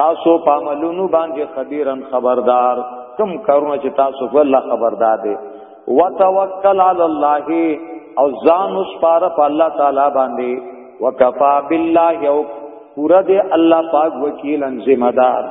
تاسو په عملونو باندې خبيرن خبردار کم کارونه چې تاسو په الله خبردار دي وتوکل علی الله او ځان اوس پار په الله تعالی باندې وکفا بالله یو پورا دې الله پاک وکیلن ذمہ دار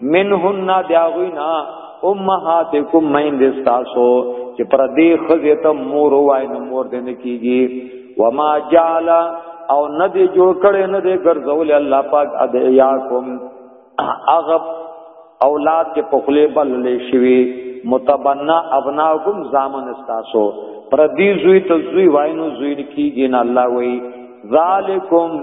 منهن داغوینا امهاتکم مین دستاسو چې پر دې خزه ته مور وای نو مور دې نه کیږي وما جعل او نه دې جوړ کړي نه دې ګرځول الله پاک ادعیاکم اغب اولاد کې پخله بل لې شوی متبنا ابناکم زامن استاسو پر دې زوی ته زوی وای نو زوی کیږي نه الله وای ذالکم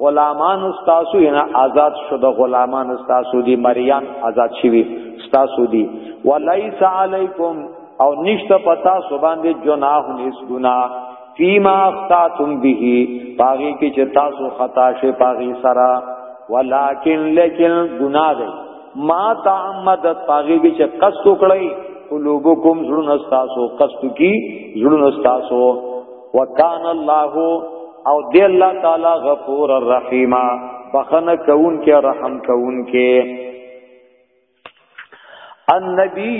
غلامان استاسو نه آزاد شو د غلامان استاسو دی مریان آزاد شوی استاسو دی ولیس علیکم او نشته پتا سو باندې جناح نیس گنا فیما اخطاتم به پاغي کې چې تاسو خطا شي پاغي سرا ولکن لیکن گنا دی ما تعمدت پاغي کې چې قصد وکړی قلوبکم زړه استاسو قصد کی زړه استاسو وکان الله او دی الله تعالی غفور الرحیم بخنه کون کې رحم کون کې النبی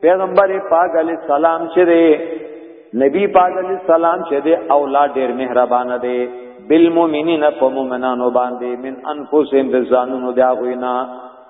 پیغمبر پاک علی السلام چې دی نبی پاک علی السلام چې دی اولا ډیر مهربان دی بالمؤمنین فمؤمنانو باندې من انفسهم ذانو د اغوینا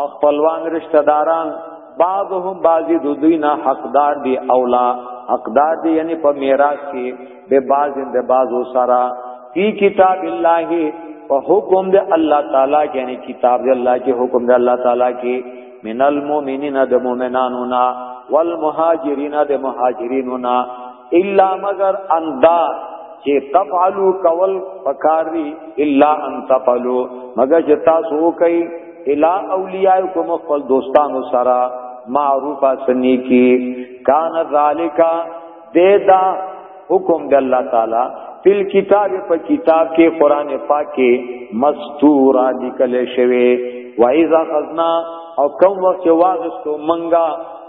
او خپلوان رشتہ داران بعضهم بعضی دو دوی نه حقدار دی اولا حقدار دی یعنی په میراث کې به بعض اند بعضو سرا فی کتاب الله په حکم دی الله تعالی کې یعنی کتاب دی الله کې حکم دی الله تعالی کې من المؤمنین د مؤمنانو نا والمهاجرین د مهاجرینو نا الا مگر اندا چې تفعلوا کول پکاري الا ان تفعلوا مگر چې تاسو کوي الا اولیاءکم خپل دوستانو سره معروفه سنی کی کان ذالک دیدا حکم د الله تعالی فل کتاب په کتاب کې قران پاک کې مستور لیکل شوی وایذا خزنا او کوم وخت واغستو منګه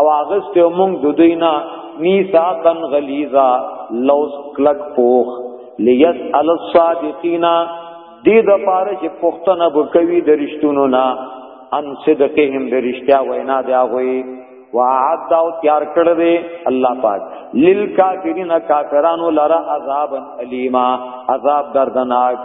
او اغست موږ د دوی نه میثاقن غلیظا لوس کلک پوخ لیس علی الصادقین دې د پاره چې پښتنه بکوي د رښتونو نه ان صدقهم د رښتیا وینا دی هغه وعد او تیار کړ دې الله پاک للکافرین کافرانو لرا عذابا الیما عذاب دردناک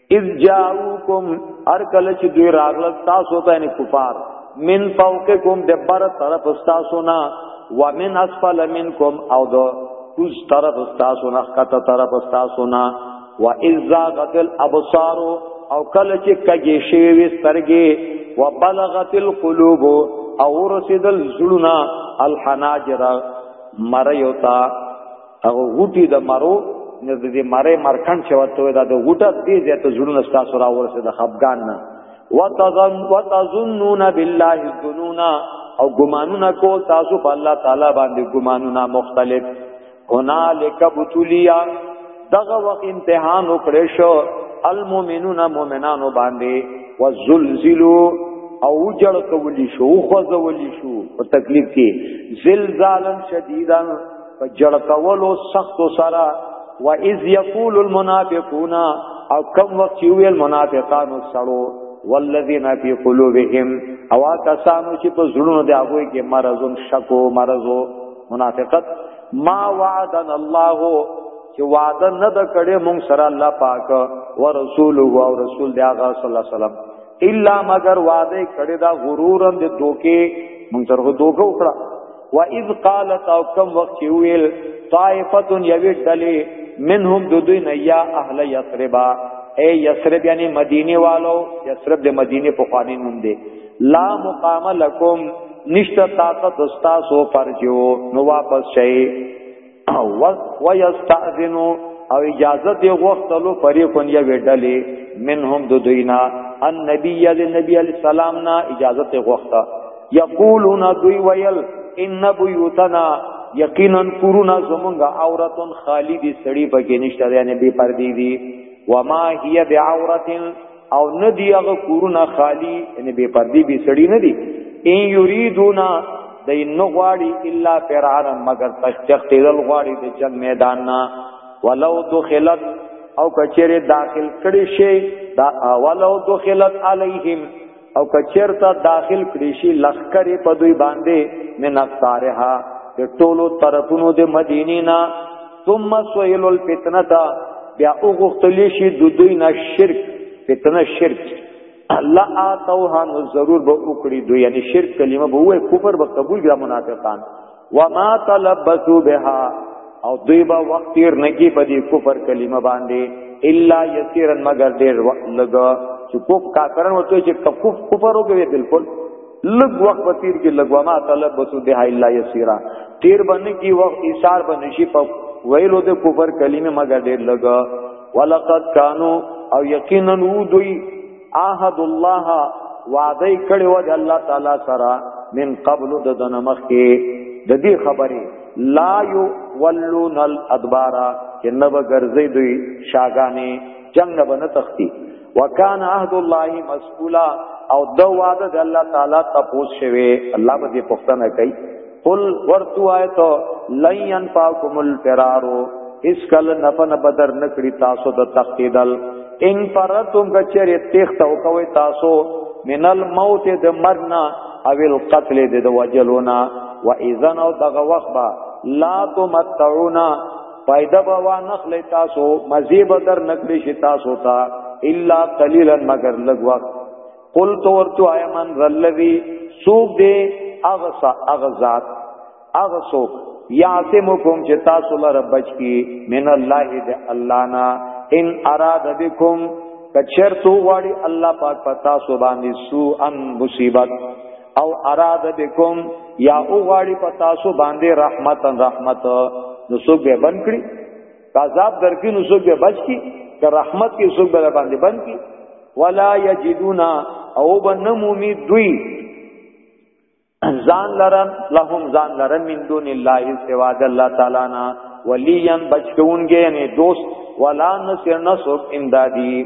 اذ جاءوکم هر کله چې دوی راغله تاسو ته نه کفار من فوقکم د بر طرف تاسو نه و من اسفل منکم او د کوز طرف تاسو نه خطه طرف تاسو نه و اذ زاغت الابصار او کله چې کږي شي وسترګي و بلغت القلوب او رسیدل زړونه الحناجر مریوتا هغه غوټي د مرو نه د دې مارې مرکان چې وته دا د غوټه دې زیاته زړونه تاسو را ورسه د خفقان نه وتظن وتظنون بالله الظنون او ګمانونه کول تاسو په الله تعالی باندې ګمانونه مختلف هنالک بتولیا دغه وخت امتحان وکړې شو المؤمنون مؤمنانو باندې وزلزلوا او جړ کولی شو خو ځولی شو په تکلیف کې زلزالن شدیدن په جړکولو سخت سره و اذ یقول المنافقون او کم وخت یو المنافقانو سړو والذین فی قلوبهم او کسانو چې په زړونو دی هغه کې مرزون شکو مرزو منافقت ما وعدنا الله چې وعده نه د کړي مونږ سره الله پاک او رسول او رسول دی هغه صلی الله علیه وسلم الا مگر وعده کړي دا غرورن د دوکي مونږ سره دوکه وکړه و اذ قالت او کم وخت چې ویل طائفه یوی ډلې منهم دو دوی نه یا اهل یثربا اے یثرب یعنی مدینه والو یثرب د مدینه په خوانی نوم دی لا مقام لکم نشتا طاقت استاسو پرجو نو واپس شئ ويستاذنو او اجازه دی غوښتلو فریقون یا وډلې منهم د دوینا النبی یا د نبی علی السلام نا اجازه ته غوښته یقولون دوی ویل ان بیوتنا یقینا کورونا زمونږه عورتون خالی دی سړی پکې نشته یعنی بے پردی دی وما هي بعورتن او نه دی هغه کورونه خالی ان به پردی به سړی نه دی ان یریدونا د نو غواړي الا فرار مگر تشتق تیرل غواړي د جنگ میدان نا ولو دخلت او کچره داخل کړي شي دا ولو دخلت علیهم او کچرتا داخل کړي شي لخر په دوی باندې من اقطارها د ټولو طرفونو د مدینینا ثم سئل الفتنه بیا وغختلی شي د دوی نه شرک فتنه شرک لا اتوها نو ضرور به وکړي دوی یعنی شرک کلمه به وای کفر به قبول ګرا منافقان وما تلبسوا بها او دوی به وخت تیر نگی په دې کفر کلمه باندې الا یسیرا مگر ډیر لګ چې کوف کافرن وته چې کفر وکړي بالکل لګ وخت به تیر کې لګوا ما طلب بسو ده الا یسیرا تیر باندې کی وخت ایثار باندې شي په ویلو د کفر کلمه مګر ډیر لګ ولقد کانو او یقینا وو دوی عهد الله وعده کړي و د الله تعالی سره من قبل د دنمخ کې د دې خبرې لا یو ولون الادبارا چې نو ګرځي دوی شاګانی جنگ نه بنه تختی وکان عهد الله مسئولا او دو وعده د الله تعالی تپوس شوی الله به دې پښتنه کوي قل ورتو آیتو لن ينفعكم الفرار اس کل نفن بدر نکړي تاسو د تختیدل ان فرتم کچری تخت او کوي تاسو من الموت د مرنا او القتل د وجلونا واذن او دغه وخت با لا تمتعونا فائدہ به وا نخلی تاسو مزی به در نکړي شي تاسو ته الا قليلا مگر لږ وخت قل تو ورتو آیا من رلوی سوق دے اغسا اغزات اغسوک یعصمکم چې تاسو لره بچ کی من الله دے الله نا ان اراد بكم کچر تو غواړي الله پاک پتا سو باندې سو ان مصیبت او اراد بكم یا او غاړي په تاسو باندې رحمت رحمت نو څوک به بند کړي عذاب درکې نو څوک به بچ کی که رحمت کې څوک به باندې بند کی ولا یجدونا او بنمومی دوی ځان لرن لهم ځان لرن من دون الله سوا د الله تعالی نا ولیا بچونګې یعنی دوست ولا نصر نصر امدادی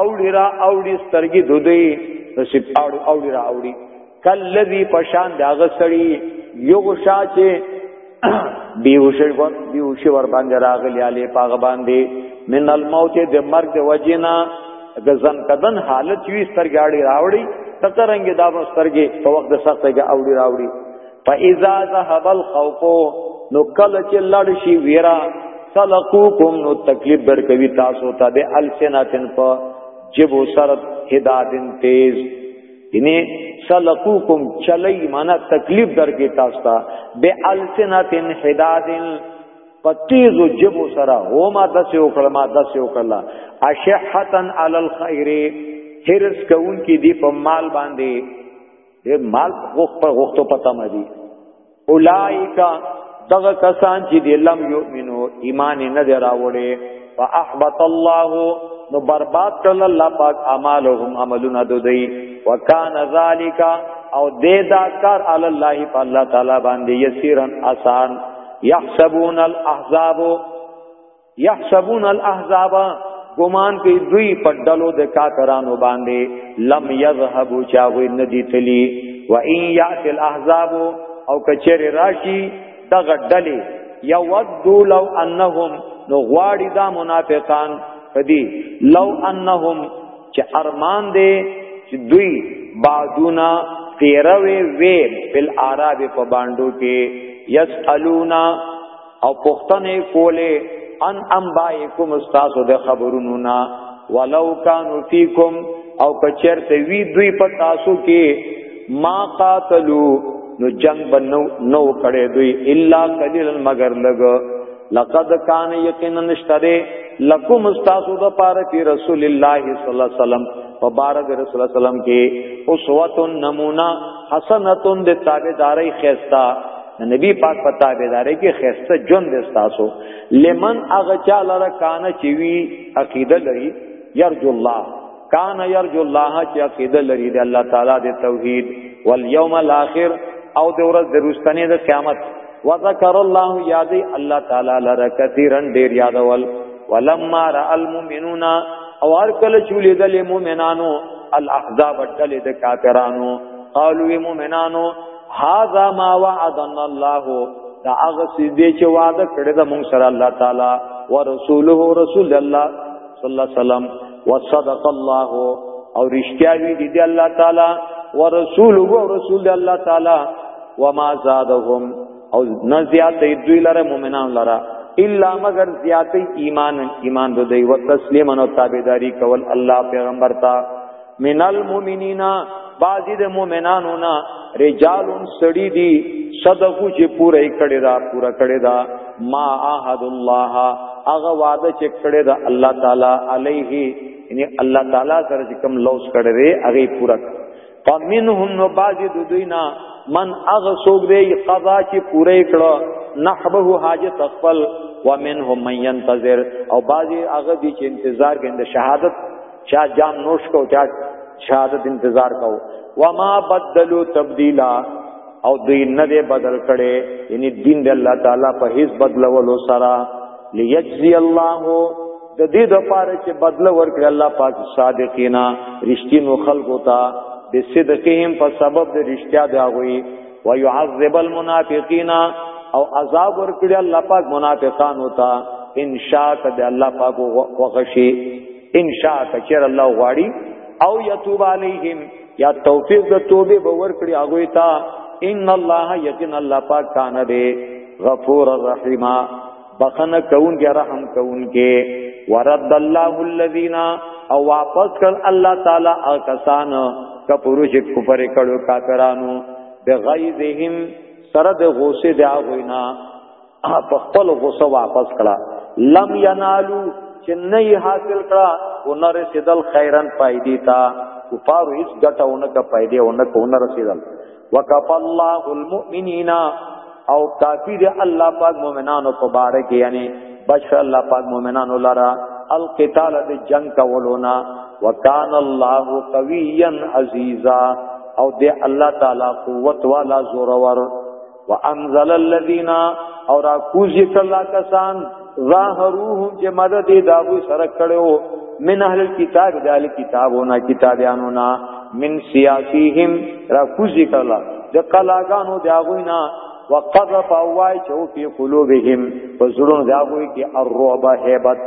اوړي را اوړي سترګې دودي نصیب اوړي اوړي را اوړي کلذي پشان داغه سړي یغشا چې بیوشي ور بیوشي ور باندې راغلی علي پاغه باندې من الموت د مرګ د وجینا د ځن کدن حالت وی سترګاړي راوړي تکرنګ دا سترګې په وخت د سختګه اوړي راوړي فاذا ذهب الخوف نو کله چې لړ شي ویرا سلقوکم نو تکلیف درکوي تاسو ته به السناتن په جبو سرت هدادن تیز یعنی سلقوکم چلی معنا تکلیف درکې تاسو ته به السناتن هدادن پتیز و جبو سرا هو ما دسی وکړه ما دسی وکړه اشحتن علی الخير هرس کون کی دی په مال باندې دې مال غوښ په غوښتو پتا مې دي اولایکا دغه کسان چې دې لم یؤمنو ایمان نه دی راوړي فاحبط الله نو برباد کړل الله پاک اعمالهم عملنا دوی وکان ذالک او دې دا کار عل الله په الله تعالی باندې یسیرن آسان یحسبون الاحزاب یحسبون الاحزاب ګمان کوي دوی په ډلو د کافرانو باندې لم یذهبوا چاغوی ندی تلی و ان یات الاحزاب او کچر راشی دغه ډلې یودو لو انهم نو غواړي دا منافقان پدی لو انهم چې ارمان دی چې دوی بعدونا تیروي وی بل عرب په باندو کې یسالونا او پختنه کوله ان انبائکم استاسو د خبرونو نا ولو کانو فیکم او کچرته وی دوی په تاسو کې ما قاتلو نو جنگ بنو نو کړي دوی الا قلیل مگر لګ لقد کان یقینا نشتره لکم استاسو د پاره فی رسول الله صلی الله علیه وسلم په بار د رسول الله سلام کې اسوه نمونه حسنه د تابعداري خيستا نبی پاک په تابعداري کې خسته جون د تاسو لمن اغه چا لره کان چې وی عقیده لري يرجو الله کان يرجو الله چې عقیده لري د الله تعالی د توحید واليوم الاخر او د ورځ د رستنې د قیامت وذكر الله یادی الله تعالی لره کثیرن ډیر یادول ولما را المؤمنون او هر کله چې لیدل مؤمنانو الاحزاب ډلې د کافرانو قالوا مؤمنانو هاذا ما وعدنا الله دا هغه سیدی چې وعده کړی دا مونږ سره الله تعالی ورسوله رسول الله صلی الله علیه وسلم وصدق الله او رښتیا وی دی, دی الله تعالی ورسوله او رسول الله تعالی وما زادهم او نه زیاتې دوی لره مؤمنان لره الا مگر زیاتې ایمان ایمان دوی او تسلیمن او تابعداري کول الله پیغمبر ته من المؤمنین بعضی د مؤمنانو نه رجالون سړی دی صدقو چې پوره کړی دا پوره کړی دا ما عهد الله هغه وعده چې کړی دا الله تعالی علیه یعنی الله تعالی سره چې کوم لوز کړی دی هغه پوره فمنهم نو بعضی د دوی نه من هغه څوک دی قضا چې پوره کړو نحبه حاجت خپل ومنهم من ينتظر او بعضی هغه دي چې انتظار کوي د شهادت چا جام نوش کو چا شهادت انتظار کو وما بدلو تبدیلا او دوی نه دی بدل کړي یعنی دین د الله تعالی په هیڅ بدلولو سره لیجزی الله د دې د پاره چې بدل ورکړي الله پاک صادقینا رښتینو خلقو ته د صدقهم په سبب د رښتیا دی غوي ويعذب المنافقین او عذاب ورکړي الله پاک منافقان ہوتا ان شاء کده الله پاک وغشي ان شاء کچر الله غواړي او یتوب علیهم یا توفیق د توبه باور کړی هغه تا ان الله یقین الله پاک کان دے غفور الرحیم بخنه کون کې رحم کون کې ورد الله الذین او واپس کړ الله تعالی اکسان کپورو چې کفر کړو کافرانو بغیظهم سره د غوسه دی هغه نه په خپل غوسه واپس کړه لم ینالو چې نه یې حاصل کړه او نه رسیدل خیرن فائدې تا کفار هیڅ ګټه اونکه فائدې اونکه اون رسیدل وکف الله المؤمنین او کافی دی الله پاک مؤمنانو په باره کې یعنی بشر الله پاک مؤمنانو لرا القتال د جنگ کولونا وکان الله قویا عزیزا او دی الله تعالی قوت والا زورور وانزل الذين اور کوزی کلا کسان ظاهروهم چې مدد داوی سره کړو من اهل الكتاب دال کتابونه کتابیانو نا من سیاسیهم را کوزی کلا د کلاګانو داوی نا وقذف اوای چې په قلوبهم وزړونو داوی کې الرعب هیبت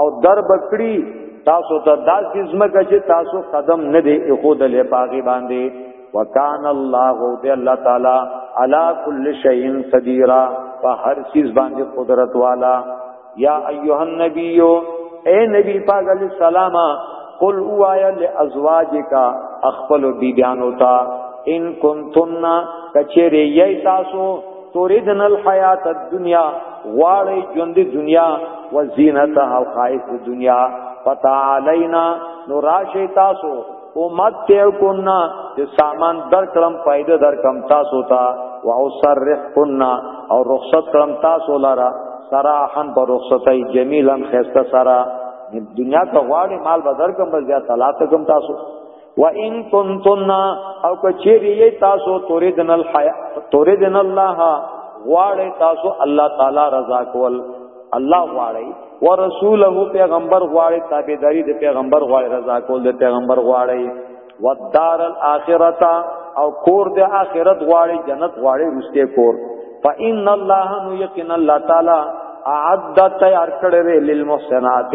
او در بکړي تاسو ته داسې زمکه چې تاسو قدم نه دی خود له باغی باندې وکان الله دی الله تعالی علا کل شیء قدیر په هر چیز باندې قدرت والا یا ایها النبی اے نبی پاک علیہ السلام قل اوایا لازواجک اخفل بیبیانو تا ان کنتن کچری یی تاسو توریدن الحیات الدنیا غواړی ژوند دنیا و زینتها خائف دنیا پتا علینا نو راشی تاسو او مت تیر کننا چې سامان در کړم پایده در کم تاسو تا و او سر رح کننا او رخصت کړم تاسو لرا سراحن پر رخصتای جمیلن خسته سرا دنیا ته غواړي مال بدر کم بس یا طلاق کم تاسو و ان کنتن او کچری تاسو توریدن الحیا توریدن الله غواړی تاسو الله تعالی رضا کول الله غواړی ورسوله پیغمبر غواړی تابعداری د پیغمبر غواړی رضا کول د پیغمبر غواړی ودار الاخرته او کور د اخرت غواړي جنت غواړي رسته کور فإن الله نو یقین الله تعالی اعد تیار کړی للمحسنات